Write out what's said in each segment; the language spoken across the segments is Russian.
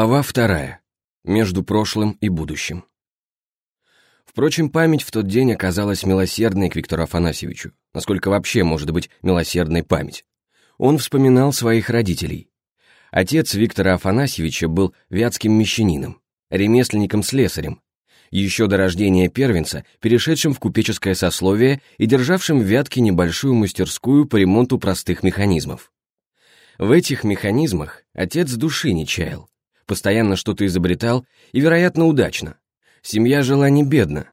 Глава вторая. Между прошлым и будущим. Впрочем, память в тот день оказалась милосердной к Виктору Афанасьевичу, насколько вообще может быть милосердной память. Он вспоминал своих родителей. Отец Виктора Афанасьевича был вятским мещанином, ремесленником-слесарем, еще до рождения первенца, перешедшим в купеческое сословие и державшим в Вятке небольшую мастерскую по ремонту простых механизмов. В этих механизмах отец души не чаял, постоянно что-то изобретал и, вероятно, удачно. Семья жила не бедно.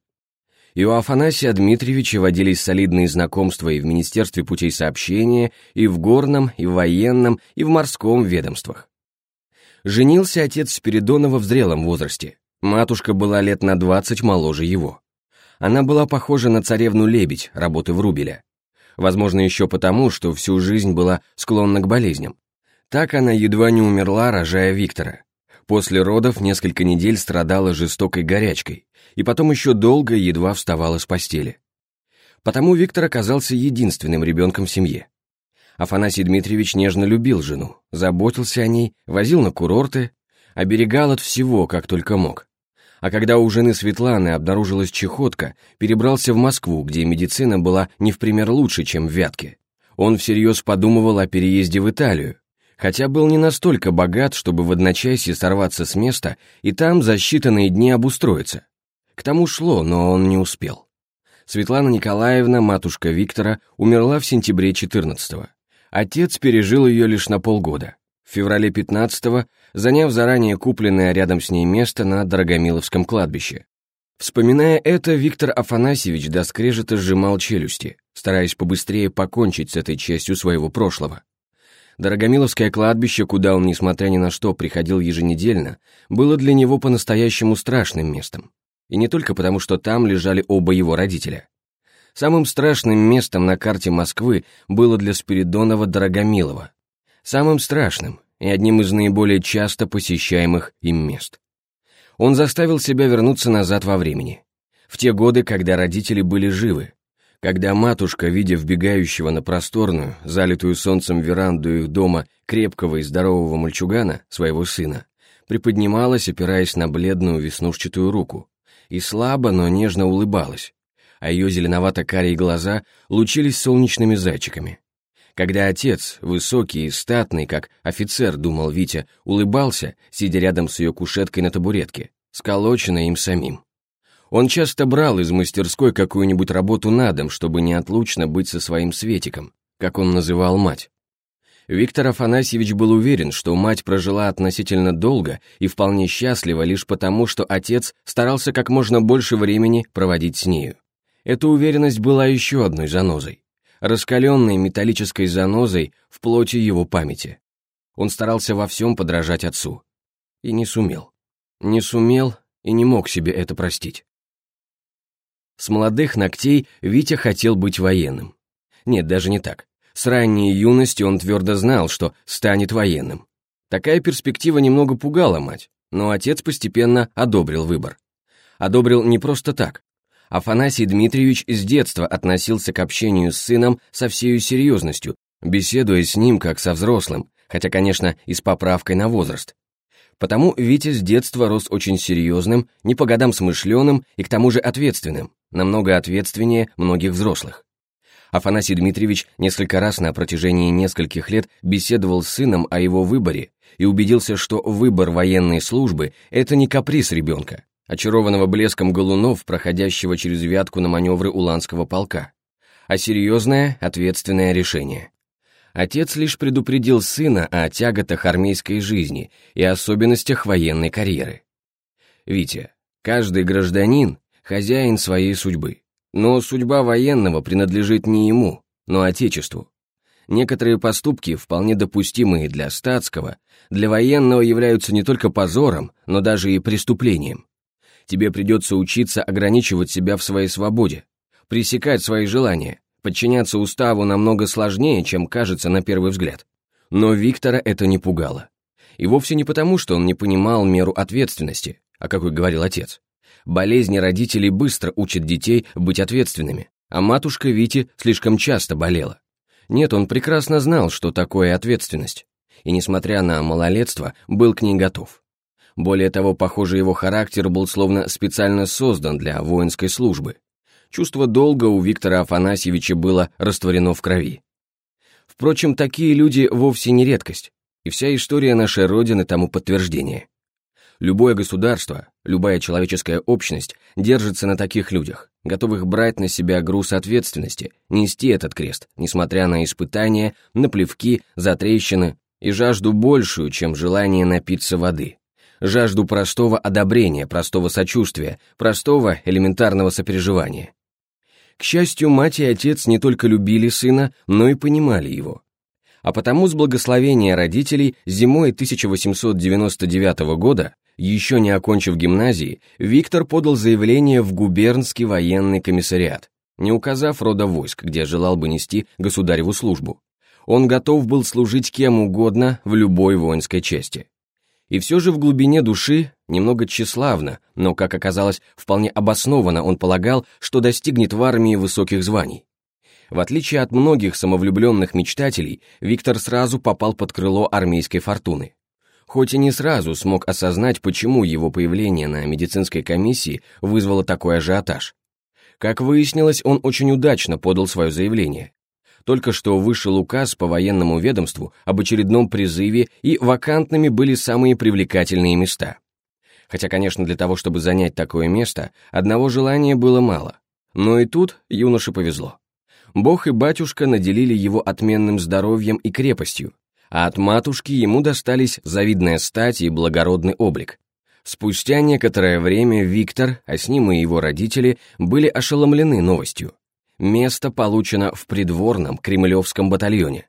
И у Афанасия Дмитриевича водились солидные знакомства и в Министерстве путей сообщения, и в горном, и в военном, и в морском ведомствах. Женился отец Спиридонова в зрелом возрасте. Матушка была лет на двадцать моложе его. Она была похожа на царевну-лебедь работы Врубеля. Возможно, еще потому, что всю жизнь была склонна к болезням. Так она едва не умерла, рожая Виктора. После родов несколько недель страдала жестокой горячкой, и потом еще долго едва вставала с постели. Потому Виктор оказался единственным ребенком в семье. Афанасий Дмитриевич нежно любил жену, заботился о ней, возил на курорты, оберегал от всего, как только мог. А когда у жены Светланы обнаружилась чехотка, перебрался в Москву, где медицина была не в пример лучше, чем в Вятке. Он всерьез подумывал о переезде в Италию, хотя был не настолько богат, чтобы в одночасье сорваться с места и там за считанные дни обустроиться. К тому шло, но он не успел. Светлана Николаевна, матушка Виктора, умерла в сентябре 14-го. Отец пережил ее лишь на полгода. В феврале 15-го, заняв заранее купленное рядом с ней место на Дорогомиловском кладбище. Вспоминая это, Виктор Афанасьевич до скрежета сжимал челюсти, стараясь побыстрее покончить с этой частью своего прошлого. Дорогомиловское кладбище, куда он, несмотря ни на что, приходил еженедельно, было для него по-настоящему страшным местом. И не только потому, что там лежали оба его родителя. Самым страшным местом на карте Москвы было для Спиридонова Дорогомилова. Самым страшным и одним из наиболее часто посещаемых им мест. Он заставил себя вернуться назад во времени. В те годы, когда родители были живы, когда матушка, видя вбегающего на просторную, залитую солнцем веранду их дома крепкого и здорового мальчугана, своего сына, приподнималась, опираясь на бледную веснушчатую руку, и слабо, но нежно улыбалась, а ее зеленовато-карие глаза лучились солнечными зайчиками. Когда отец, высокий и статный, как офицер, думал Витя, улыбался, сидя рядом с ее кушеткой на табуретке, сколоченной им самим. Он часто брал из мастерской какую-нибудь работу на дом, чтобы неотлучно быть со своим Светиком, как он называл мать. Виктор Афанасьевич был уверен, что мать прожила относительно долго и вполне счастлива лишь потому, что отец старался как можно больше времени проводить с нею. Эта уверенность была еще одной занозой, раскаленной металлической занозой в плоти его памяти. Он старался во всем подражать отцу. И не сумел. Не сумел и не мог себе это простить. С молодых ногтей Витя хотел быть военным. Нет, даже не так. С ранней юности он твердо знал, что станет военным. Такая перспектива немного пугала мать, но отец постепенно одобрил выбор. Одобрил не просто так. Афанасий Дмитриевич с детства относился к общению с сыном со всей серьезностью, беседуя с ним как со взрослым, хотя, конечно, и с поправкой на возраст. Потому Витя с детства рос очень серьезным, не по годам смышленым и к тому же ответственным, намного ответственнее многих взрослых. Афанасий Дмитриевич несколько раз на протяжении нескольких лет беседовал с сыном о его выборе и убедился, что выбор военной службы – это не каприз ребенка, очарованного блеском галунов, проходящего через вятку на маневры Уланского полка, а серьезное, ответственное решение. Отец лишь предупредил сына о тяготах армейской жизни и особенностях военной карьеры. Витя, каждый гражданин – хозяин своей судьбы, но судьба военного принадлежит не ему, но Отечеству. Некоторые поступки, вполне допустимые для статского, для военного являются не только позором, но даже и преступлением. Тебе придется учиться ограничивать себя в своей свободе, пресекать свои желания, Подчиняться уставу намного сложнее, чем кажется на первый взгляд. Но Виктора это не пугало. И вовсе не потому, что он не понимал меру ответственности, а как и говорил отец. Болезни родителей быстро учат детей быть ответственными, а матушка Вити слишком часто болела. Нет, он прекрасно знал, что такое ответственность, и, несмотря на малолетство, был к ней готов. Более того, похоже, его характер был словно специально создан для воинской службы. Чувство долга у Виктора Афанасьевича было растворено в крови. Впрочем, такие люди вовсе не редкость, и вся история нашей Родины тому подтверждение. Любое государство, любая человеческая общность держится на таких людях, готовых брать на себя груз ответственности, нести этот крест, несмотря на испытания, на плевки, затрещины и жажду большую, чем желание напиться воды. Жажду простого одобрения, простого сочувствия, простого элементарного сопереживания. К счастью, мать и отец не только любили сына, но и понимали его. А потому с благословения родителей зимой 1899 года еще не окончив гимназии, Виктор подал заявление в губернский военный комиссариат, не указав рода войск, где желал бы нести государеву службу. Он готов был служить кем угодно в любой воинской части. И все же в глубине души, немного тщеславно, но, как оказалось, вполне обоснованно он полагал, что достигнет в армии высоких званий. В отличие от многих самовлюбленных мечтателей, Виктор сразу попал под крыло армейской фортуны хоть и не сразу смог осознать, почему его появление на медицинской комиссии вызвало такой ажиотаж. Как выяснилось, он очень удачно подал свое заявление. Только что вышел указ по военному ведомству об очередном призыве, и вакантными были самые привлекательные места. Хотя, конечно, для того, чтобы занять такое место, одного желания было мало. Но и тут юноше повезло. Бог и батюшка наделили его отменным здоровьем и крепостью, а от матушки ему достались завидная стать и благородный облик. Спустя некоторое время Виктор, а с ним и его родители, были ошеломлены новостью. Место получено в придворном кремлевском батальоне.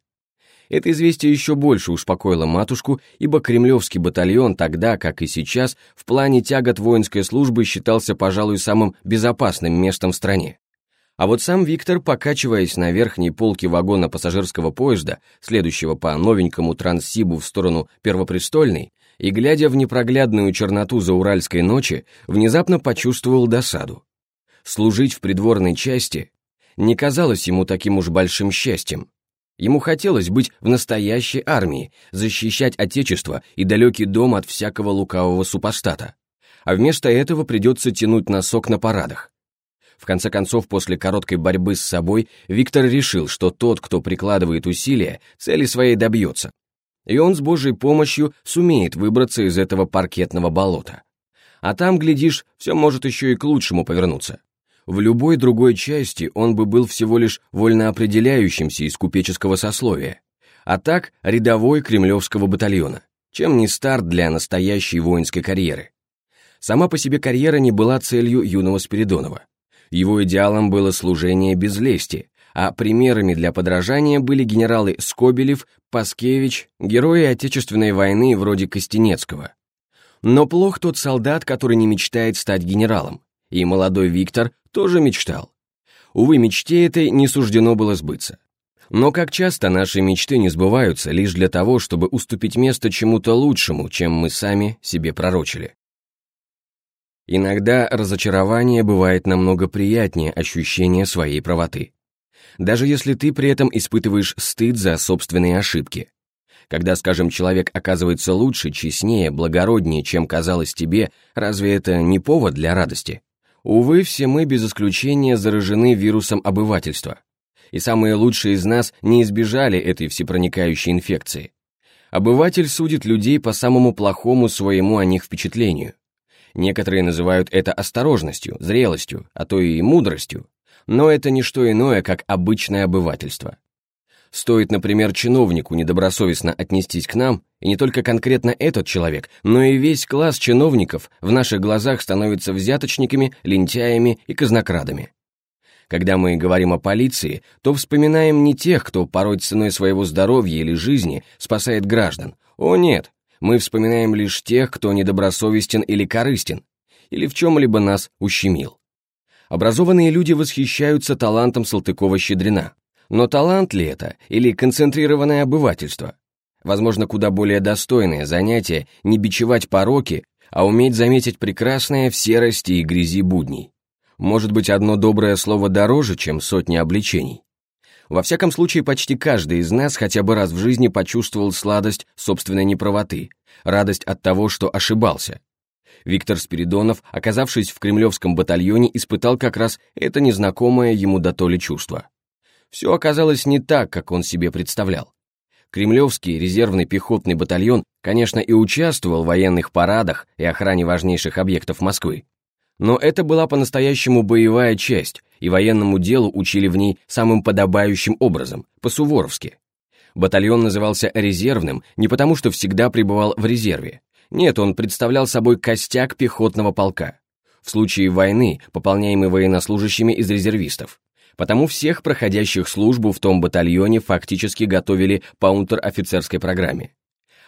Это известие еще больше успокоило матушку, ибо кремлевский батальон тогда, как и сейчас, в плане тягот воинской службы считался, пожалуй, самым безопасным местом в стране. А вот сам Виктор, покачиваясь на верхней полке вагона пассажирского поезда, следующего по новенькому Транссибу в сторону Первопрестольной, и глядя в непроглядную черноту зауральской ночи, внезапно почувствовал досаду. Служить в придворной части не казалось ему таким уж большим счастьем. Ему хотелось быть в настоящей армии, защищать отечество и далекий дом от всякого лукавого супостата. А вместо этого придется тянуть носок на парадах. В конце концов, после короткой борьбы с собой, Виктор решил, что тот, кто прикладывает усилия, цели своей добьется. И он с Божьей помощью сумеет выбраться из этого паркетного болота. А там, глядишь, все может еще и к лучшему повернуться. В любой другой части он бы был всего лишь вольно определяющимся из купеческого сословия, а так рядовой кремлевского батальона, чем не старт для настоящей воинской карьеры. Сама по себе карьера не была целью юного Спиридонова. Его идеалом было служение без лести, а примерами для подражания были генералы Скобелев, Паскевич, герои Отечественной войны вроде Костенецкого. Но плох тот солдат, который не мечтает стать генералом, и молодой Виктор тоже мечтал. Увы, мечте этой не суждено было сбыться. Но как часто наши мечты не сбываются лишь для того, чтобы уступить место чему-то лучшему, чем мы сами себе пророчили. Иногда разочарование бывает намного приятнее ощущения своей правоты. Даже если ты при этом испытываешь стыд за собственные ошибки. Когда, скажем, человек оказывается лучше, честнее, благороднее, чем казалось тебе, разве это не повод для радости? Увы, все мы без исключения заражены вирусом обывательства. И самые лучшие из нас не избежали этой всепроникающей инфекции. Обыватель судит людей по самому плохому своему о них впечатлению. Некоторые называют это осторожностью, зрелостью, а то и мудростью. Но это не что иное, как обычное обывательство. Стоит, например, чиновнику недобросовестно отнестись к нам, и не только конкретно этот человек, но и весь класс чиновников в наших глазах становится взяточниками, лентяями и казнокрадами. Когда мы говорим о полиции, то вспоминаем не тех, кто порой ценой своего здоровья или жизни спасает граждан. О нет, мы вспоминаем лишь тех, кто недобросовестен или корыстен, или в чем-либо нас ущемил. Образованные люди восхищаются талантом Салтыкова-Щедрина. Но талант ли это, или концентрированное обывательство? Возможно, куда более достойное занятие не бичевать пороки, а уметь заметить прекрасное в серости и грязи будней. Может быть, одно доброе слово дороже, чем сотни обличений. Во всяком случае, почти каждый из нас хотя бы раз в жизни почувствовал сладость собственной неправоты, радость от того, что ошибался. Виктор Спиридонов, оказавшись в кремлевском батальоне, испытал как раз это незнакомое ему до то ли чувство. Все оказалось не так, как он себе представлял. Кремлевский резервный пехотный батальон, конечно, и участвовал в военных парадах и охране важнейших объектов Москвы. Но это была по-настоящему боевая часть, и военному делу учили в ней самым подобающим образом, по-суворовски. Батальон назывался резервным не потому, что всегда пребывал в резерве. Нет, он представлял собой костяк пехотного полка. В случае войны, пополняемый военнослужащими из резервистов. Потому всех проходящих службу в том батальоне фактически готовили по унтер-офицерской программе.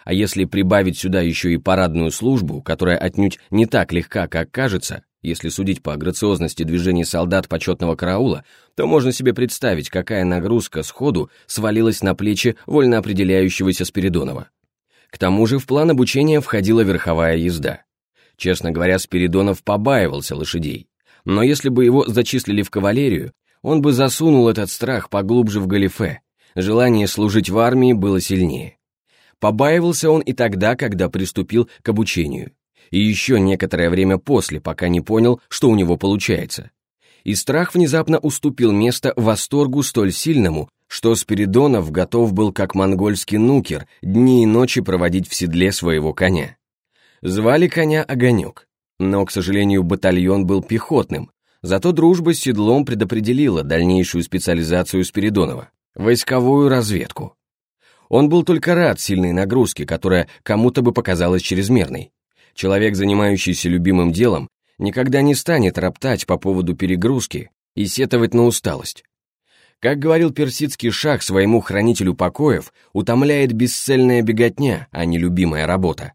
А если прибавить сюда еще и парадную службу, которая отнюдь не так легка, как кажется, если судить по грациозности движений солдат почетного караула, то можно себе представить, какая нагрузка сходу свалилась на плечи вольно определяющегося Спиридонова. К тому же в план обучения входила верховая езда. Честно говоря, Спиридонов побаивался лошадей. Но если бы его зачислили в кавалерию, он бы засунул этот страх поглубже в галифе. Желание служить в армии было сильнее. Побаивался он и тогда, когда приступил к обучению и еще некоторое время после, пока не понял, что у него получается. И страх внезапно уступил место восторгу столь сильному, что Спиридонов готов был, как монгольский нукер, дни и ночи проводить в седле своего коня. Звали коня Огонек, но, к сожалению, батальон был пехотным, зато дружба с седлом предопределила дальнейшую специализацию Спиридонова — войсковую разведку. Он был только рад сильной нагрузке, которая кому-то бы показалась чрезмерной. Человек, занимающийся любимым делом, никогда не станет роптать по поводу перегрузки и сетовать на усталость. Как говорил персидский шах своему хранителю покоев, утомляет бесцельная беготня, а не любимая работа.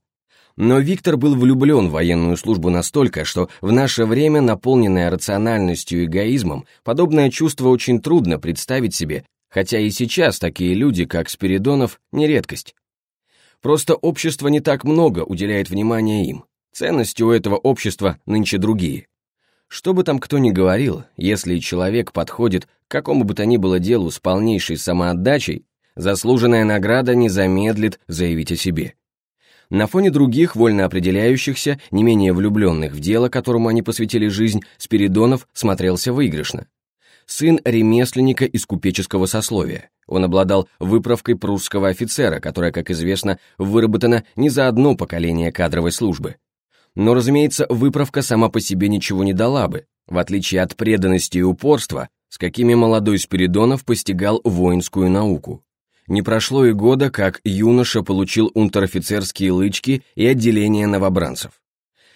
Но Виктор был влюблен в военную службу настолько, что в наше время, наполненное рациональностью и эгоизмом, подобное чувство очень трудно представить себе, хотя и сейчас такие люди, как Спиридонов, не редкость. Просто общество не так много уделяет внимания им. Ценности у этого общества нынче другие. Что бы там кто ни говорил, если человек подходит к какому бы то ни было делу с полнейшей самоотдачей, заслуженная награда не замедлит заявить о себе. На фоне других, вольно определяющихся, не менее влюбленных в дело, которому они посвятили жизнь, Спиридонов смотрелся выигрышно сын ремесленника из купеческого сословия. Он обладал выправкой прусского офицера, которая, как известно, выработана не за одно поколение кадровой службы. Но, разумеется, выправка сама по себе ничего не дала бы, в отличие от преданности и упорства, с какими молодой Спиридонов постигал воинскую науку. Не прошло и года, как юноша получил унтер-офицерские лычки и отделение новобранцев.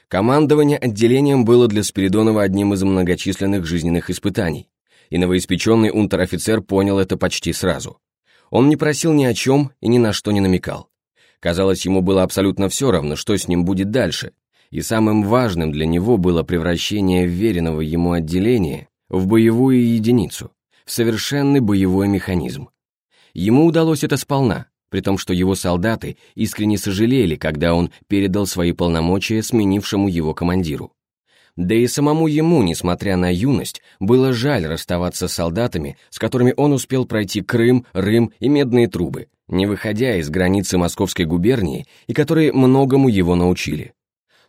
Командование отделением было для Спиридонова одним из многочисленных жизненных испытаний и новоиспеченный унтер-офицер понял это почти сразу. Он не просил ни о чем и ни на что не намекал. Казалось, ему было абсолютно все равно, что с ним будет дальше, и самым важным для него было превращение веренного ему отделения в боевую единицу, в совершенный боевой механизм. Ему удалось это сполна, при том, что его солдаты искренне сожалели, когда он передал свои полномочия сменившему его командиру. Да и самому ему, несмотря на юность, было жаль расставаться с солдатами, с которыми он успел пройти Крым, Рым и Медные трубы, не выходя из границы Московской губернии и которые многому его научили.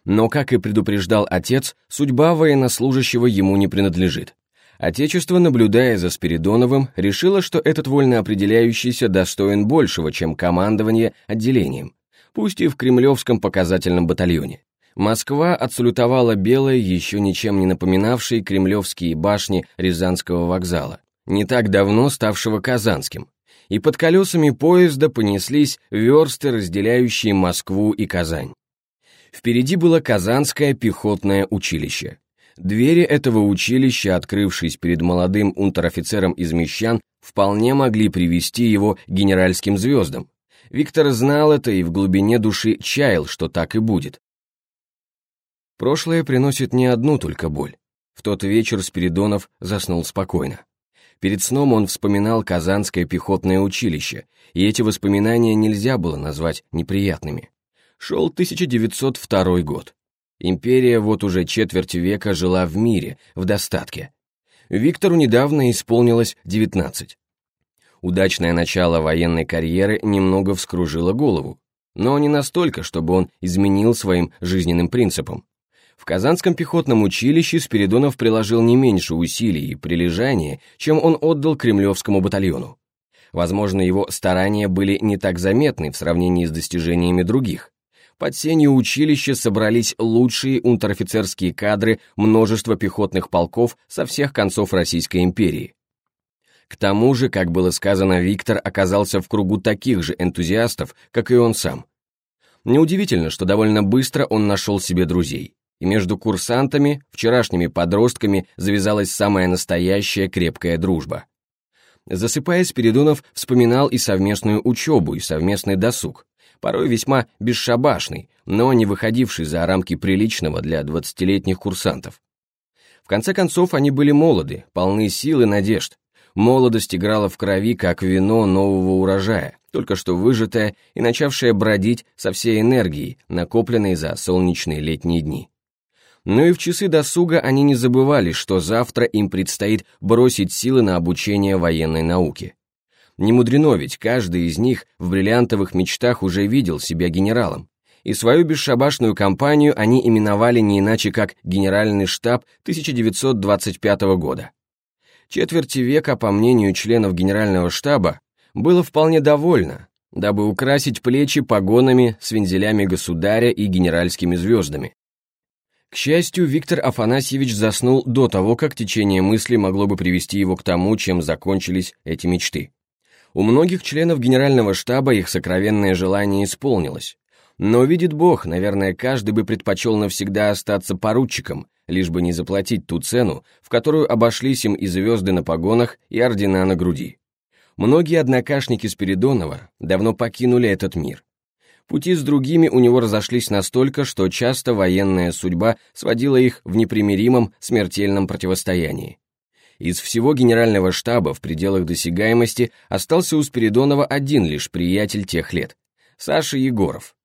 Но, как и предупреждал отец, судьба военнослужащего ему не принадлежит. Отечество, наблюдая за Спиридоновым, решило, что этот вольно определяющийся достоин большего, чем командование отделением, пусть и в кремлевском показательном батальоне. Москва отсалютовала белой, еще ничем не напоминавшей кремлевские башни Рязанского вокзала, не так давно ставшего Казанским, и под колесами поезда понеслись версты, разделяющие Москву и Казань. Впереди было Казанское пехотное училище. Двери этого училища, открывшись перед молодым унтер-офицером из Мещан, вполне могли привести его к генеральским звездам. Виктор знал это и в глубине души чаял, что так и будет. Прошлое приносит не одну только боль. В тот вечер Спиридонов заснул спокойно. Перед сном он вспоминал Казанское пехотное училище, и эти воспоминания нельзя было назвать неприятными. Шел 1902 год. Империя вот уже четверть века жила в мире, в достатке. Виктору недавно исполнилось 19. Удачное начало военной карьеры немного вскружило голову, но не настолько, чтобы он изменил своим жизненным принципам. В Казанском пехотном училище Спиридонов приложил не меньше усилий и прилежания, чем он отдал Кремлевскому батальону. Возможно, его старания были не так заметны в сравнении с достижениями других. Под сенью училища собрались лучшие унтер-офицерские кадры множества пехотных полков со всех концов Российской империи. К тому же, как было сказано, Виктор оказался в кругу таких же энтузиастов, как и он сам. Неудивительно, что довольно быстро он нашел себе друзей и между курсантами, вчерашними подростками, завязалась самая настоящая крепкая дружба. Засыпая, Спиридонов вспоминал и совместную учебу, и совместный досуг, порой весьма бесшабашный, но не выходивший за рамки приличного для двадцатилетних курсантов. В конце концов, они были молоды, полны сил и надежд. Молодость играла в крови, как вино нового урожая, только что выжатое и начавшее бродить со всей энергией, накопленной за солнечные летние дни. Но и в часы досуга они не забывали, что завтра им предстоит бросить силы на обучение военной науке. Не мудрено, ведь каждый из них в бриллиантовых мечтах уже видел себя генералом, и свою бесшабашную кампанию они именовали не иначе как «Генеральный штаб 1925 года». Четверти века, по мнению членов Генерального штаба, было вполне довольно, дабы украсить плечи погонами с вензелями государя и генеральскими звездами. К счастью, Виктор Афанасьевич заснул до того, как течение мысли могло бы привести его к тому, чем закончились эти мечты. У многих членов генерального штаба их сокровенное желание исполнилось. Но, видит Бог, наверное, каждый бы предпочел навсегда остаться поручиком, лишь бы не заплатить ту цену, в которую обошлись им и звезды на погонах, и ордена на груди. Многие однокашники Спиридонова давно покинули этот мир. Пути с другими у него разошлись настолько, что часто военная судьба сводила их в непримиримом смертельном противостоянии. Из всего генерального штаба в пределах досягаемости остался у Спиридонова один лишь приятель тех лет – Саша Егоров.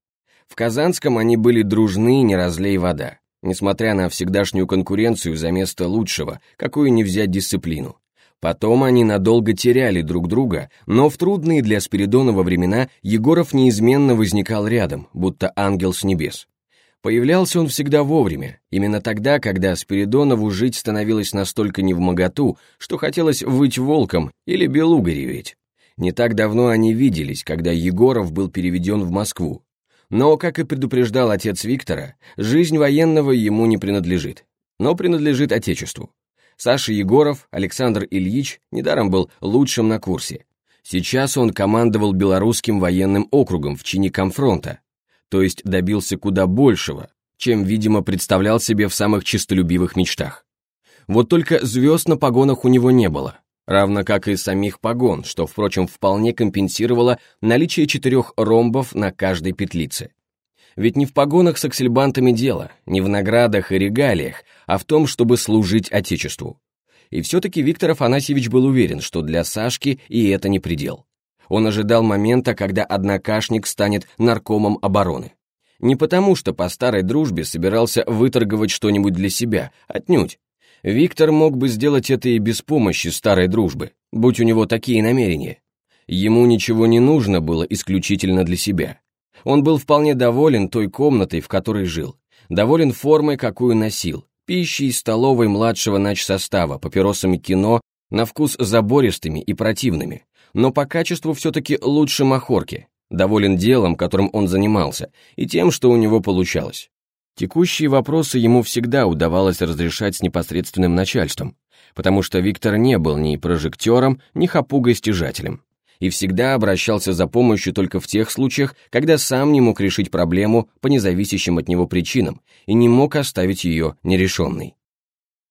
В Казанском они были дружны, не разлей вода, несмотря на всегдашнюю конкуренцию за место лучшего, какую не взять дисциплину. Потом они надолго теряли друг друга, но в трудные для Спиридонова времена Егоров неизменно возникал рядом, будто ангел с небес. Появлялся он всегда вовремя, именно тогда, когда Спиридонову жить становилось настолько невмоготу, что хотелось выть волком или белугой. Не так давно они виделись, когда Егоров был переведен в Москву. Но, как и предупреждал отец Виктора, жизнь военного ему не принадлежит, но принадлежит Отечеству. Саша Егоров, Александр Ильич, недаром был лучшим на курсе. Сейчас он командовал Белорусским военным округом в чине комфронта, то есть добился куда большего, чем, видимо, представлял себе в самых чистолюбивых мечтах. Вот только звезд на погонах у него не было, равно как и самих погон, что, впрочем, вполне компенсировало наличие четырех ромбов на каждой петлице. Ведь не в погонах с аксельбантами дело, не в наградах и регалиях, а в том, чтобы служить Отечеству. И все-таки Виктор Афанасьевич был уверен, что для Сашки и это не предел. Он ожидал момента, когда однокашник станет наркомом обороны. Не потому, что по старой дружбе собирался выторговать что-нибудь для себя, отнюдь. Виктор мог бы сделать это и без помощи старой дружбы, будь у него такие намерения. Ему ничего не нужно было исключительно для себя. Он был вполне доволен той комнатой, в которой жил, доволен формой, какую носил, пищей из столовой младшего начсостава, папиросами кино, на вкус забористыми и противными, но по качеству все-таки лучше махорки, доволен делом, которым он занимался, и тем, что у него получалось. Текущие вопросы ему всегда удавалось разрешать с непосредственным начальством, потому что Виктор не был ни прожектором, ни хапугой-стяжателем и всегда обращался за помощью только в тех случаях, когда сам не мог решить проблему по независящим от него причинам и не мог оставить ее нерешенной.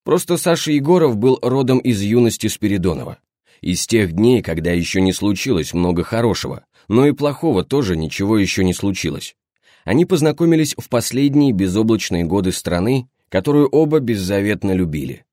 Просто Саша Егоров был родом из юности Спиридонова. Из тех дней, когда еще не случилось много хорошего, но и плохого тоже ничего еще не случилось. Они познакомились в последние безоблачные годы страны, которую оба беззаветно любили.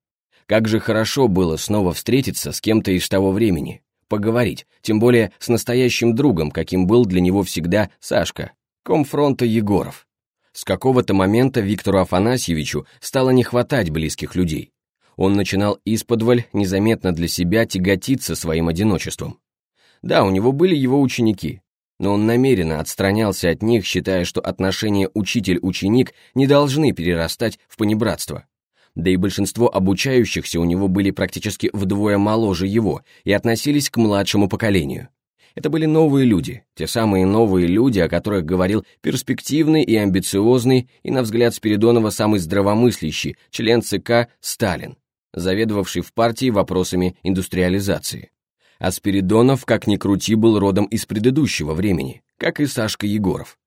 Как же хорошо было снова встретиться с кем-то из того времени, поговорить, тем более с настоящим другом, каким был для него всегда Сашка, комфронта Егоров. С какого-то момента Виктору Афанасьевичу стало не хватать близких людей. Он начинал исподволь незаметно для себя тяготиться своим одиночеством. Да, у него были его ученики, но он намеренно отстранялся от них, считая, что отношения учитель-ученик не должны перерастать в понебратство. Да и большинство обучающихся у него были практически вдвое моложе его и относились к младшему поколению. Это были новые люди, те самые новые люди, о которых говорил перспективный и амбициозный, и, на взгляд Спиридонова, самый здравомыслящий член ЦК Сталин, заведовавший в партии вопросами индустриализации. А Спиридонов, как ни крути, был родом из предыдущего времени, как и Сашка Егоров.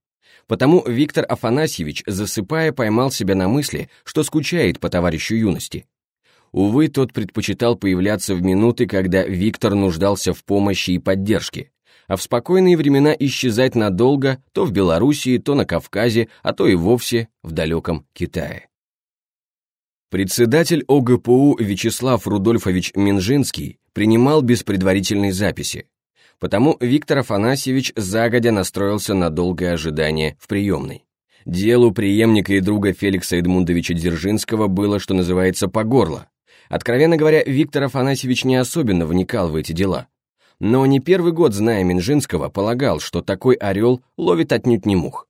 Потому Виктор Афанасьевич, засыпая, поймал себя на мысли, что скучает по товарищу юности. Увы, тот предпочитал появляться в минуты, когда Виктор нуждался в помощи и поддержке, а в спокойные времена исчезать надолго то в Белоруссии, то на Кавказе, а то и вовсе в далеком Китае. Председатель ОГПУ Вячеслав Рудольфович Минжинский принимал без предварительной записи, потому Виктор Афанасьевич загодя настроился на долгое ожидание в приемной. Делу преемника и друга Феликса Эдмундовича Дзержинского было, что называется, по горло. Откровенно говоря, Виктор Афанасьевич не особенно вникал в эти дела. Но не первый год, зная Минжинского, полагал, что такой орел ловит отнюдь не мух.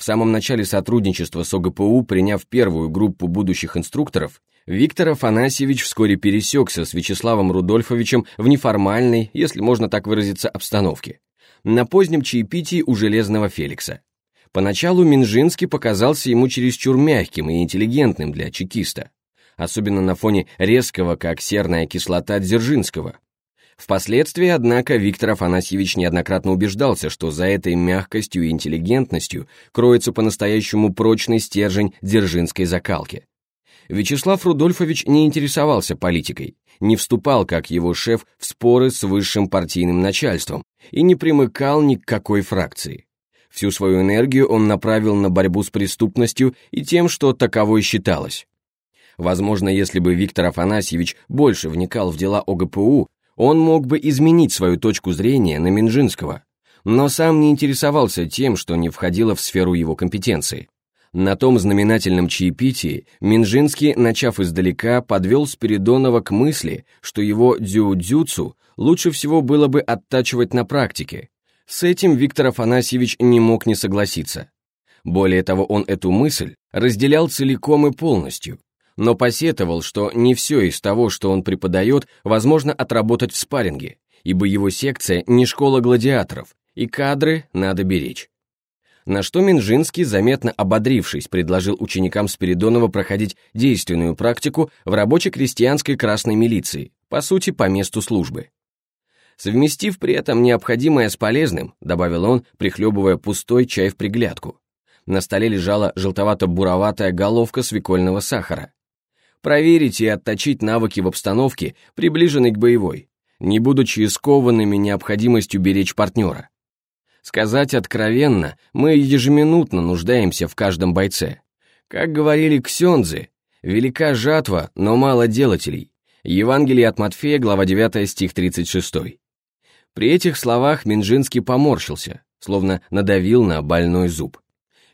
В самом начале сотрудничества с ОГПУ, приняв первую группу будущих инструкторов, Виктор Афанасьевич вскоре пересекся с Вячеславом Рудольфовичем в неформальной, если можно так выразиться, обстановке. На позднем чаепитии у Железного Феликса. Поначалу Минжинский показался ему чересчур мягким и интеллигентным для чекиста, особенно на фоне резкого, как серная кислота Дзержинского, Впоследствии, однако, Виктор Афанасьевич неоднократно убеждался, что за этой мягкостью и интеллигентностью кроется по-настоящему прочный стержень дзержинской закалки. Вячеслав Рудольфович не интересовался политикой, не вступал, как его шеф, в споры с высшим партийным начальством и не примыкал ни к какой фракции. Всю свою энергию он направил на борьбу с преступностью и тем, что таковой считалось. Возможно, если бы Виктор Афанасьевич больше вникал в дела ОГПУ, он мог бы изменить свою точку зрения на Минжинского, но сам не интересовался тем, что не входило в сферу его компетенции. На том знаменательном чаепитии Минжинский, начав издалека, подвел Спиридонова к мысли, что его дзю-дзюцу лучше всего было бы оттачивать на практике. С этим Виктор Афанасьевич не мог не согласиться. Более того, он эту мысль разделял целиком и полностью, но посетовал, что не все из того, что он преподает, возможно отработать в спарринге, ибо его секция не школа гладиаторов, и кадры надо беречь. На что Минжинский, заметно ободрившись, предложил ученикам Спиридонова проходить действенную практику в рабоче-крестьянской красной милиции, по сути, по месту службы. Совместив при этом необходимое с полезным, добавил он, прихлебывая пустой чай в приглядку. На столе лежала желтовато-буроватая головка свекольного сахара проверить и отточить навыки в обстановке, приближенной к боевой, не будучи скованными необходимостью беречь партнера. Сказать откровенно, мы ежеминутно нуждаемся в каждом бойце. Как говорили ксензы, велика жатва, но мало делателей. Евангелие от Матфея, глава 9, стих 36. При этих словах Минжинский поморщился, словно надавил на больной зуб.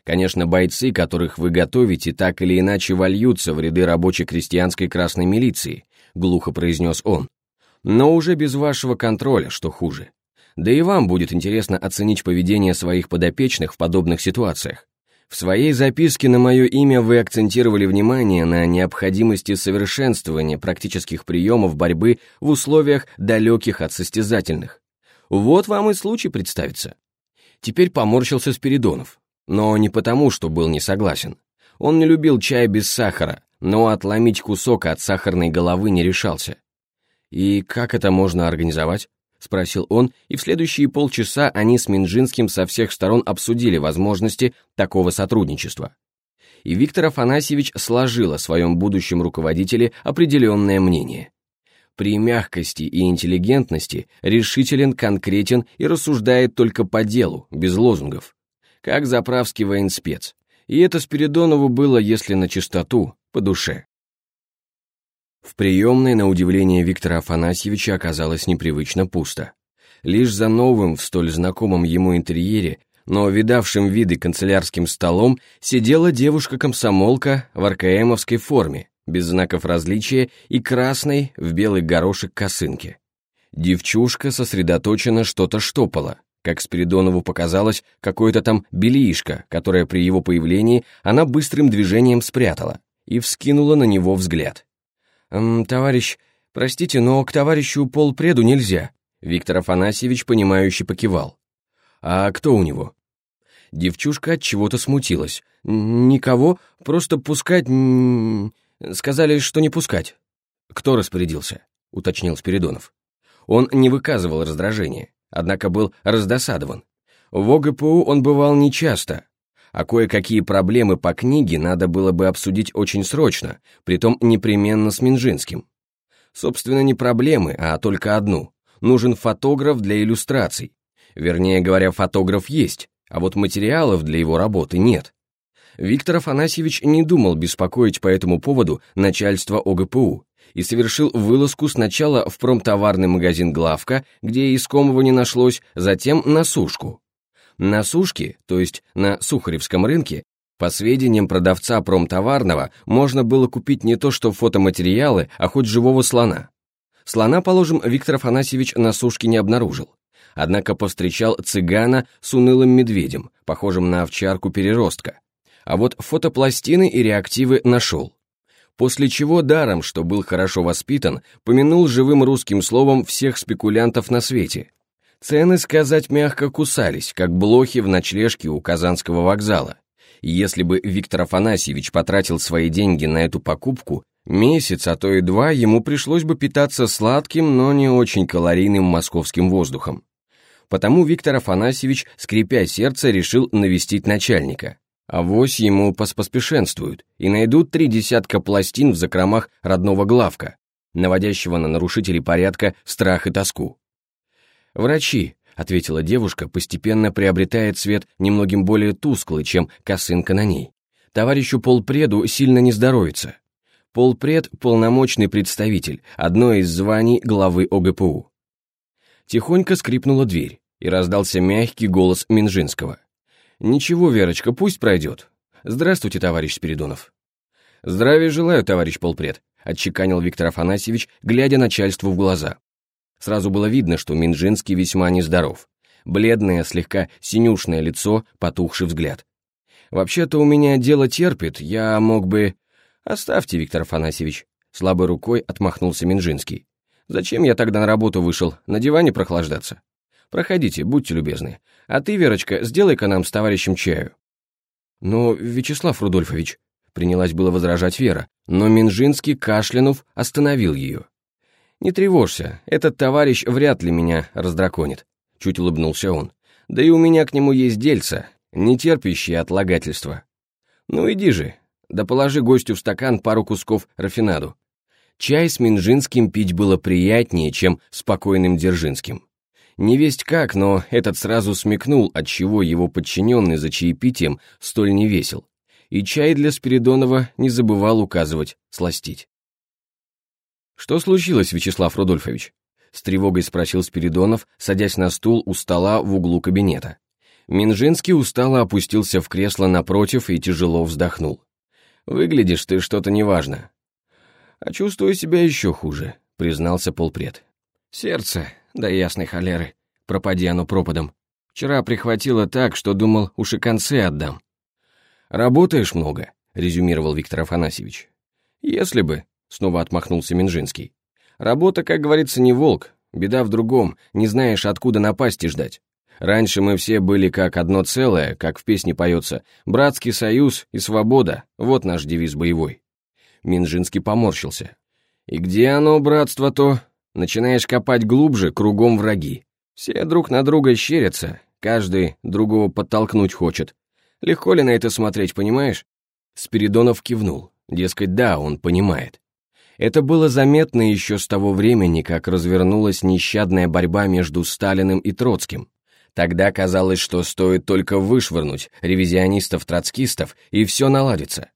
Конечно, бойцы, которых вы готовите, так или иначе вольются в ряды рабочей крестьянской красной милиции, глухо произнес он. Но уже без вашего контроля, что хуже. Да и вам будет интересно оценить поведение своих подопечных в подобных ситуациях. В своей записке на мое имя вы акцентировали внимание на необходимости совершенствования практических приемов борьбы в условиях далеких от состязательных. Вот вам и случай представится. Теперь поморщился Спиридонов. Но не потому, что был не согласен. Он не любил чай без сахара, но отломить кусок от сахарной головы не решался. «И как это можно организовать?» — спросил он, и в следующие полчаса они с Минжинским со всех сторон обсудили возможности такого сотрудничества. И Виктор Афанасьевич сложил о своем будущем руководителе определенное мнение. При мягкости и интеллигентности решителен, конкретен и рассуждает только по делу, без лозунгов как заправский военспец. И это Спиридонову было, если на чистоту, по душе. В приемной, на удивление Виктора Афанасьевича, оказалось непривычно пусто. Лишь за новым, в столь знакомом ему интерьере, но видавшим виды канцелярским столом, сидела девушка-комсомолка в РКМовской форме, без знаков различия и красной в белый горошек косынке. Девчушка сосредоточенно что-то штопала, как Спиридонову показалось, какое-то там бельишко, которое при его появлении она быстрым движением спрятала и вскинула на него взгляд. «Эм, «Товарищ, простите, но к товарищу полпреду нельзя», Виктор Афанасьевич, понимающе покивал. «А кто у него?» Девчушка от чего-то смутилась. «Никого, просто пускать... Сказали, что не пускать». «Кто распорядился?» — уточнил Спиридонов. Он не выказывал раздражения, однако был раздосадован. В ОГПУ он бывал нечасто, а кое-какие проблемы по книге надо было бы обсудить очень срочно, притом непременно с Минжинским. Собственно, не проблемы, а только одну. Нужен фотограф для иллюстраций. Вернее говоря, фотограф есть, а вот материалов для его работы нет. Виктор Афанасьевич не думал беспокоить по этому поводу начальство ОГПУ и совершил вылазку сначала в промтоварный магазин «Главка», где искомого не нашлось, затем на сушку. На сушке, то есть на Сухаревском рынке, по сведениям продавца промтоварного, можно было купить не то что фотоматериалы, а хоть живого слона. Слона, положим, Виктор Афанасьевич на сушке не обнаружил однако повстречал цыгана с унылым медведем, похожим на овчарку-переростка. А вот фотопластины и реактивы нашел. После чего даром, что был хорошо воспитан, помянул живым русским словом всех спекулянтов на свете. Цены, сказать мягко, кусались, как блохи в ночлежке у Казанского вокзала. И если бы Виктор Афанасьевич потратил свои деньги на эту покупку, месяц, а то и два, ему пришлось бы питаться сладким, но не очень калорийным московским воздухом. Потому Виктор Афанасьевич, скрипя сердце, решил навестить начальника. Авось ему поспоспешенствуют и найдут три десятка пластин в закромах родного главка, наводящего на нарушителей порядка страх и тоску. «Врачи», — ответила девушка, постепенно приобретая цвет немногим более тусклый, чем косынка на ней. «Товарищу полпреду сильно не здоровится. Полпред — полномочный представитель, одно из званий главы ОГПУ. Тихонько скрипнула дверь, и раздался мягкий голос Минжинского. «Ничего, Верочка, пусть пройдет. Здравствуйте, товарищ Спиридонов». «Здравия желаю, товарищ полпред», — отчеканил Виктор Афанасьевич, глядя начальству в глаза. Сразу было видно, что Минжинский весьма нездоров. Бледное, слегка синюшное лицо, потухший взгляд. «Вообще-то у меня дело терпит, я мог бы...» «Оставьте, Виктор Афанасьевич», — слабой рукой отмахнулся Минжинский. Зачем я тогда на работу вышел? На диване прохлаждаться? Проходите, будьте любезны. А ты, Верочка, сделай-ка нам с товарищем чаю». «Но, Вячеслав Рудольфович», — принялась было возражать Вера, но Минжинский, кашлянув, остановил ее. «Не тревожься, этот товарищ вряд ли меня раздраконит», — чуть улыбнулся он. «Да и у меня к нему есть дельца, не терпящие отлагательства. Ну иди же, да положи гостю в стакан пару кусков рафинаду. Чай с Минжинским пить было приятнее, чем спокойным Дзержинским. Не весть как, но этот сразу смекнул, отчего его подчиненный за чаепитием столь не весел. И чай для Спиридонова не забывал указывать, сластить. «Что случилось, Вячеслав Рудольфович?» С тревогой спросил Спиридонов, садясь на стул у стола в углу кабинета. Минжинский устало опустился в кресло напротив и тяжело вздохнул. «Выглядишь ты что-то неважно. А чувствую себя еще хуже», — признался полпред. «Сердце, да ясной холеры, пропади оно пропадом. Вчера прихватило так, что думал, уж и концы отдам». «Работаешь много», — резюмировал Виктор Афанасьевич. «Если бы», — снова отмахнулся Минжинский. «Работа, как говорится, не волк. Беда в другом, не знаешь, откуда напасть и ждать. Раньше мы все были как одно целое, как в песне поется «Братский союз и свобода» — вот наш девиз боевой. Минжинский поморщился. «И где оно, братство-то? Начинаешь копать глубже, кругом враги. Все друг на друга щерятся, каждый другого подтолкнуть хочет. Легко ли на это смотреть, понимаешь?» Спиридонов кивнул. Дескать, да, он понимает. Это было заметно еще с того времени, как развернулась нещадная борьба между Сталиным и Троцким. Тогда казалось, что стоит только вышвырнуть ревизионистов-троцкистов, и все наладится.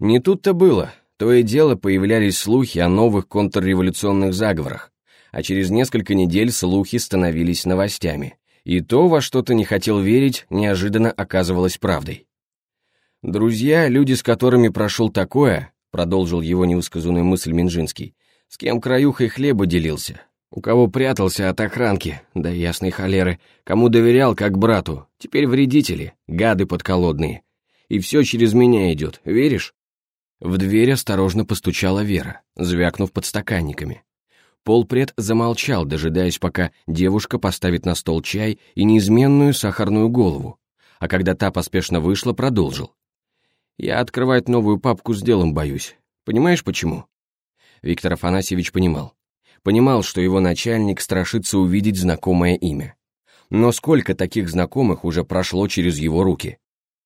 Не тут-то было. То и дело появлялись слухи о новых контрреволюционных заговорах, а через несколько недель слухи становились новостями. И то, во что ты не хотел верить, неожиданно оказывалось правдой. «Друзья, люди, с которыми прошел такое», продолжил его невысказанную мысль Минжинский, с кем краюхой хлеба делился. У кого прятался от охранки, да ясной холеры, кому доверял, как брату, теперь вредители, гады подколодные. И все через меня идет, веришь? В дверь осторожно постучала Вера, звякнув подстаканниками. Полпред замолчал, дожидаясь, пока девушка поставит на стол чай и неизменную сахарную голову, а когда та поспешно вышла, продолжил. «Я открывать новую папку с делом боюсь. Понимаешь, почему?» Виктор Афанасьевич понимал. Понимал, что его начальник страшится увидеть знакомое имя. Но сколько таких знакомых уже прошло через его руки?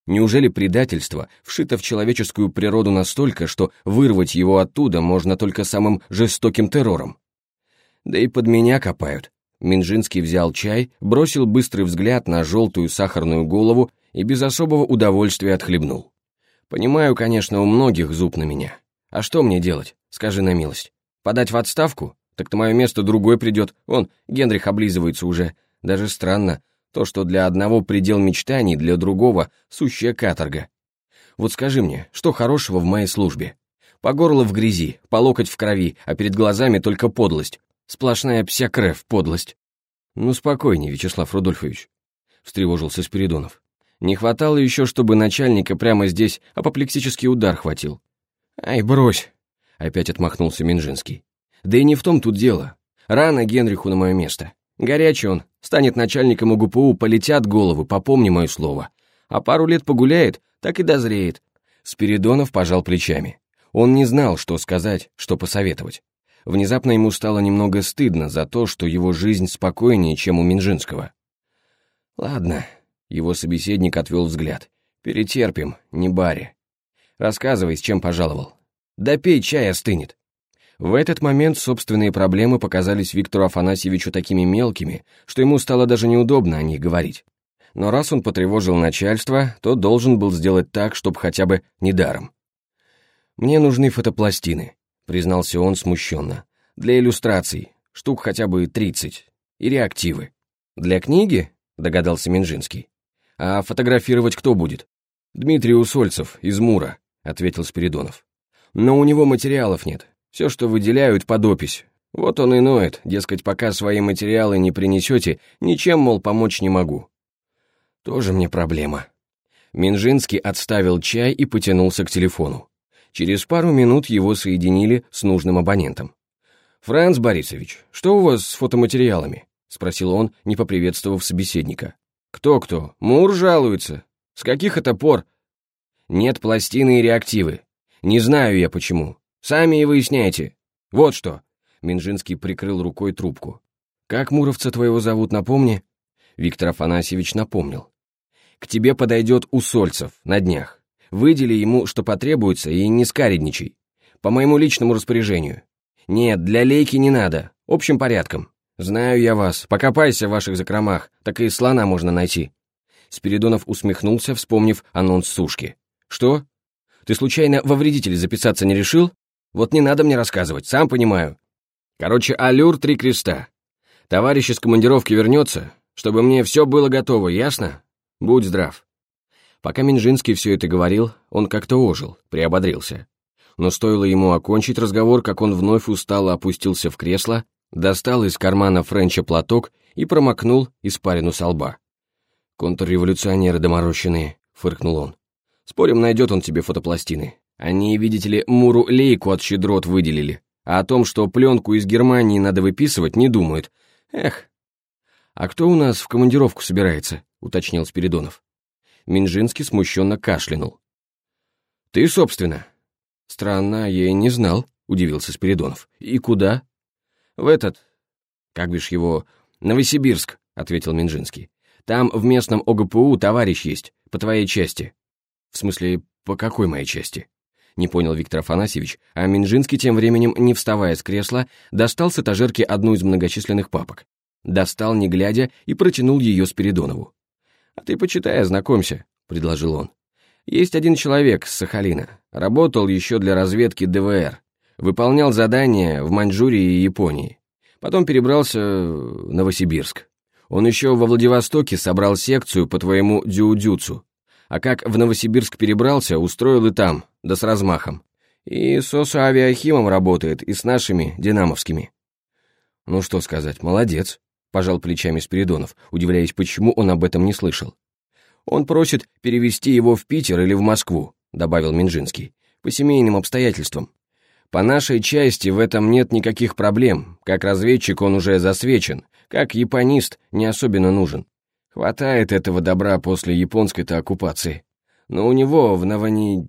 Неужели предательство вшито в человеческую природу настолько, что вырвать его оттуда можно только самым жестоким террором? Да и под меня копают. Минжинский взял чай, бросил быстрый взгляд на желтую сахарную голову и без особого удовольствия отхлебнул. Понимаю, конечно, у многих зуб на меня. А что мне делать, скажи на милость? Подать в отставку? Так на мое место другой придет. Он, Генрих облизывается уже. Даже странно. То, что для одного предел мечтаний, для другого — сущая каторга. Вот скажи мне, что хорошего в моей службе? По горло в грязи, по локоть в крови, а перед глазами только подлость. Сплошная псякрев, подлость. Ну, спокойнее, Вячеслав Рудольфович, — встревожился Спиридонов. Не хватало еще, чтобы начальника прямо здесь апоплексический удар хватил. Ай, брось, — опять отмахнулся Минжинский. Да и не в том тут дело. Рано Генриху на мое место. Горячий он, станет начальником УГПУ, полетят головы, попомни мое слово. А пару лет погуляет, так и дозреет. Спиридонов пожал плечами. Он не знал, что сказать, что посоветовать. Внезапно ему стало немного стыдно за то, что его жизнь спокойнее, чем у Минжинского. «Ладно», — его собеседник отвел взгляд. «Перетерпим, не баре. Рассказывай, с чем пожаловал. Да пей, чай остынет». В этот момент собственные проблемы показались Виктору Афанасьевичу такими мелкими, что ему стало даже неудобно о них говорить. Но раз он потревожил начальство, то должен был сделать так, чтобы хотя бы недаром. «Мне нужны фотопластины», — признался он смущенно. «Для иллюстраций, штук хотя бы тридцать. И реактивы». «Для книги?» — догадался Минжинский. «А фотографировать кто будет?» «Дмитрий Усольцев, из Мура», — ответил Спиридонов. «Но у него материалов нет, все, что выделяют под опись. Вот он и ноет, дескать, пока свои материалы не принесете, ничем, мол, помочь не могу. Тоже мне проблема. Минжинский отставил чай и потянулся к телефону. Через пару минут его соединили с нужным абонентом. «Франц Борисович, что у вас с фотоматериалами?» — спросил он, не поприветствовав собеседника. «Кто-кто? Мур жалуется. С каких это пор?» «Нет пластины и реактивы. Не знаю я почему. Сами и выясняйте. Вот что». Минжинский прикрыл рукой трубку. «Как Муровца твоего зовут, напомни?» Виктор Афанасьевич напомнил. «К тебе подойдет Усольцев на днях. Выдели ему, что потребуется, и не скаредничай. По моему личному распоряжению. Нет, для лейки не надо, общим порядком. Знаю я вас, покопайся в ваших закромах, так и слона можно найти». Спиридонов усмехнулся, вспомнив анонс сушки. «Что? Ты случайно во вредители записаться не решил?» Вот не надо мне рассказывать, сам понимаю. Короче, аллюр три креста. Товарищ из командировки вернется, чтобы мне все было готово, ясно? Будь здрав. Пока Минжинский все это говорил, он как-то ожил, приободрился. Но стоило ему окончить разговор, как он вновь устало опустился в кресло, достал из кармана Френча платок и промокнул испарину со лба. «Контрреволюционеры доморощенные», — фыркнул он. «Спорим, найдет он тебе фотопластины. Они, видите ли, Муру лейку от щедрот выделили, а о том, что пленку из Германии надо выписывать, не думают. Эх. «А кто у нас в командировку собирается?» — уточнил Спиридонов. Минжинский смущенно кашлянул. «Ты, собственно». «Странно, я и не знал», — удивился Спиридонов. «И куда?» «В этот... Как бишь его... Новосибирск», — ответил Минжинский. «Там в местном ОГПУ товарищ есть, по твоей части». «В смысле, по какой моей части?» не понял Виктор Афанасьевич, а Минжинский тем временем, не вставая с кресла, достал с этажерки одну из многочисленных папок. Достал, не глядя, и протянул ее Спиридонову. «А ты почитай, ознакомься», — предложил он. «Есть один человек с Сахалина. Работал еще для разведки ДВР. Выполнял задания в Маньчжурии и Японии. Потом перебрался в Новосибирск. Он еще во Владивостоке собрал секцию по твоему дюдюцу. А как в Новосибирск перебрался, устроил и там, да с размахом. И с ОСА авиахимом работает, и с нашими, динамовскими. Ну что сказать, молодец, пожал плечами Спиридонов, удивляясь, почему он об этом не слышал. Он просит перевести его в Питер или в Москву, добавил Минжинский, по семейным обстоятельствам. По нашей части в этом нет никаких проблем, как разведчик он уже засвечен, как японист не особенно нужен. Хватает этого добра после японской-то оккупации. Но у него в Новони...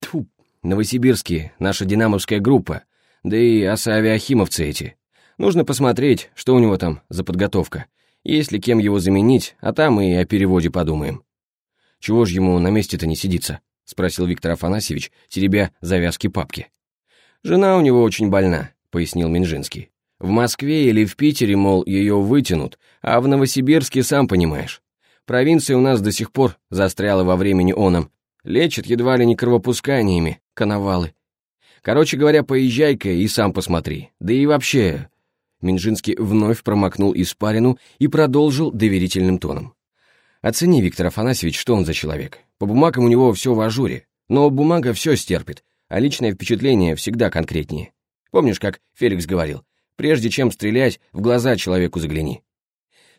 Тьфу, Новосибирске наша динамовская группа, да и асавиахимовцы эти. Нужно посмотреть, что у него там за подготовка. Есть ли кем его заменить, а там и о переводе подумаем. Чего ж ему на месте-то не сидится? Спросил Виктор Афанасьевич, теребя завязки папки. Жена у него очень больна, пояснил Минжинский. В Москве или в Питере, мол, ее вытянут, а в Новосибирске, сам понимаешь. Провинция у нас до сих пор застряла во времени оном. Лечат едва ли не кровопусканиями, коновалы. Короче говоря, поезжай-ка и сам посмотри. Да и вообще...» Минжинский вновь промокнул испарину и продолжил доверительным тоном. «Оцени, Виктор Афанасьевич, что он за человек. По бумагам у него все в ажуре, но бумага все стерпит, а личное впечатление всегда конкретнее. Помнишь, как Феликс говорил, прежде чем стрелять, в глаза человеку загляни.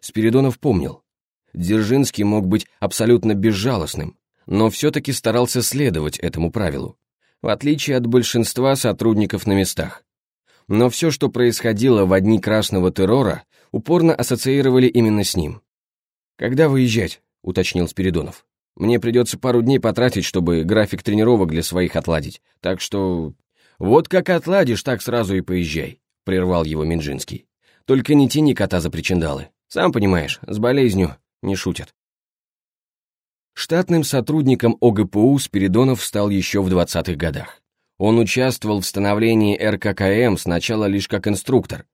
Спиридонов помнил. Дзержинский мог быть абсолютно безжалостным, но все-таки старался следовать этому правилу, в отличие от большинства сотрудников на местах. Но все, что происходило в одни красного террора, упорно ассоциировали именно с ним. «Когда выезжать?» — уточнил Спиридонов. «Мне придется пару дней потратить, чтобы график тренировок для своих отладить, так что...» «Вот как отладишь, так сразу и поезжай», — прервал его Минжинский. «Только не тяни кота за причиндалы. Сам понимаешь, с болезнью не шутят». Штатным сотрудником ОГПУ Спиридонов стал еще в 20-х годах. Он участвовал в становлении РККМ сначала лишь как инструктор.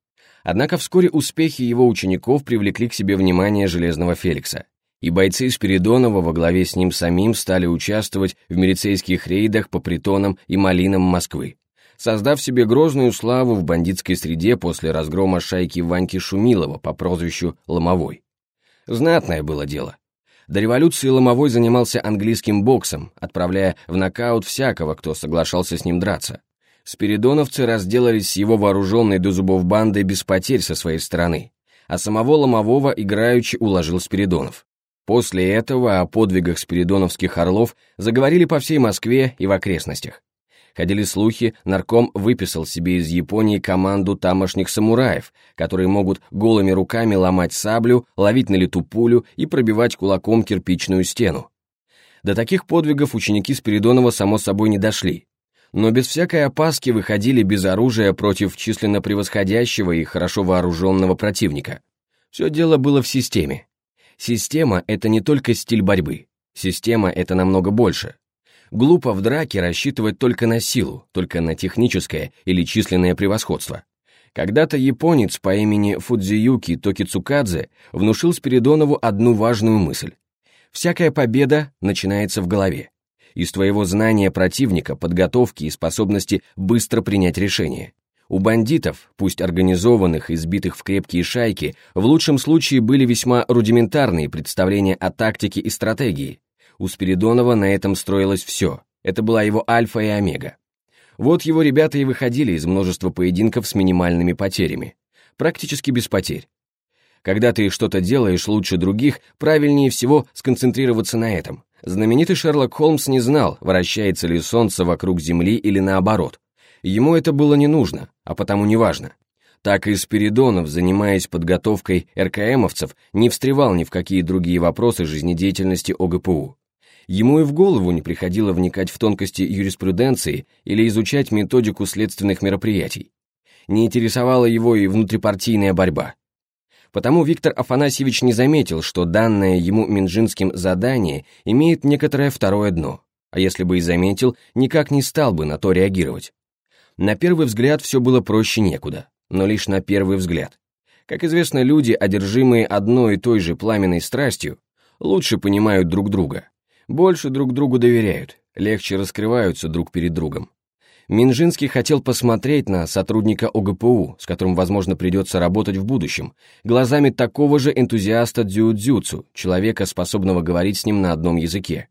Однако вскоре успехи его учеников привлекли к себе внимание Железного Феликса, и бойцы Спиридонова во главе с ним самим стали участвовать в милицейских рейдах по притонам и малинам Москвы создав себе грозную славу в бандитской среде после разгрома шайки Ваньки Шумилова по прозвищу Ломовой. Знатное было дело. До революции Ломовой занимался английским боксом, отправляя в нокаут всякого, кто соглашался с ним драться. Спиридоновцы разделались с его вооруженной до зубов бандой без потерь со своей стороны, а самого Ломового играючи уложил Спиридонов. После этого о подвигах спиридоновских орлов заговорили по всей Москве и в окрестностях. Ходили слухи, нарком выписал себе из Японии команду тамошних самураев, которые могут голыми руками ломать саблю, ловить на лету пулю и пробивать кулаком кирпичную стену. До таких подвигов ученики Спиридонова само собой не дошли, но без всякой опаски выходили без оружия против численно превосходящего и хорошо вооруженного противника. Все дело было в системе. Система — это не только стиль борьбы. Система — это намного больше. Глупо в драке рассчитывать только на силу, только на техническое или численное превосходство. Когда-то японец по имени Фудзиюки Токицукадзе внушил Спиридонову одну важную мысль. Всякая победа начинается в голове. Из твоего знания противника, подготовки и способности быстро принять решение. У бандитов, пусть организованных и сбитых в крепкие шайки, в лучшем случае были весьма рудиментарные представления о тактике и стратегии, у Спиридонова на этом строилось все. Это была его альфа и омега. Вот его ребята и выходили из множества поединков с минимальными потерями. Практически без потерь. Когда ты что-то делаешь лучше других, правильнее всего сконцентрироваться на этом. Знаменитый Шерлок Холмс не знал, вращается ли Солнце вокруг Земли или наоборот. Ему это было не нужно, а потому не важно. Так и Спиридонов, занимаясь подготовкой РКМовцев, не встревал ни в какие другие вопросы жизнедеятельности ОГПУ. Ему и в голову не приходило вникать в тонкости юриспруденции или изучать методику следственных мероприятий. Не интересовала его и внутрипартийная борьба. Потому Виктор Афанасьевич не заметил, что данное ему Минжинским задание имеет некоторое второе дно, а если бы и заметил, никак не стал бы на то реагировать. На первый взгляд все было проще некуда, но лишь на первый взгляд. Как известно, люди, одержимые одной и той же пламенной страстью, лучше понимают друг друга, больше друг другу доверяют, легче раскрываются друг перед другом. Минжинский хотел посмотреть на сотрудника ОГПУ, с которым, возможно, придется работать в будущем, глазами такого же энтузиаста дзюдзюцу, человека, способного говорить с ним на одном языке.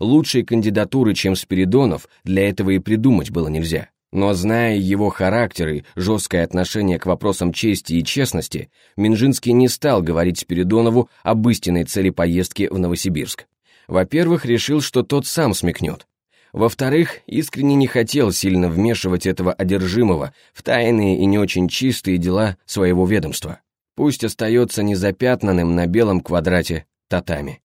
Лучшей кандидатуры, чем Спиридонов, для этого и придумать было нельзя. Но зная его характер и жесткое отношение к вопросам чести и честности, Минжинский не стал говорить Спиридонову об истинной цели поездки в Новосибирск. Во-первых, решил, что тот сам смекнет. Во-вторых, искренне не хотел сильно вмешивать этого одержимого в тайные и не очень чистые дела своего ведомства. Пусть остается незапятнанным на белом квадрате татами.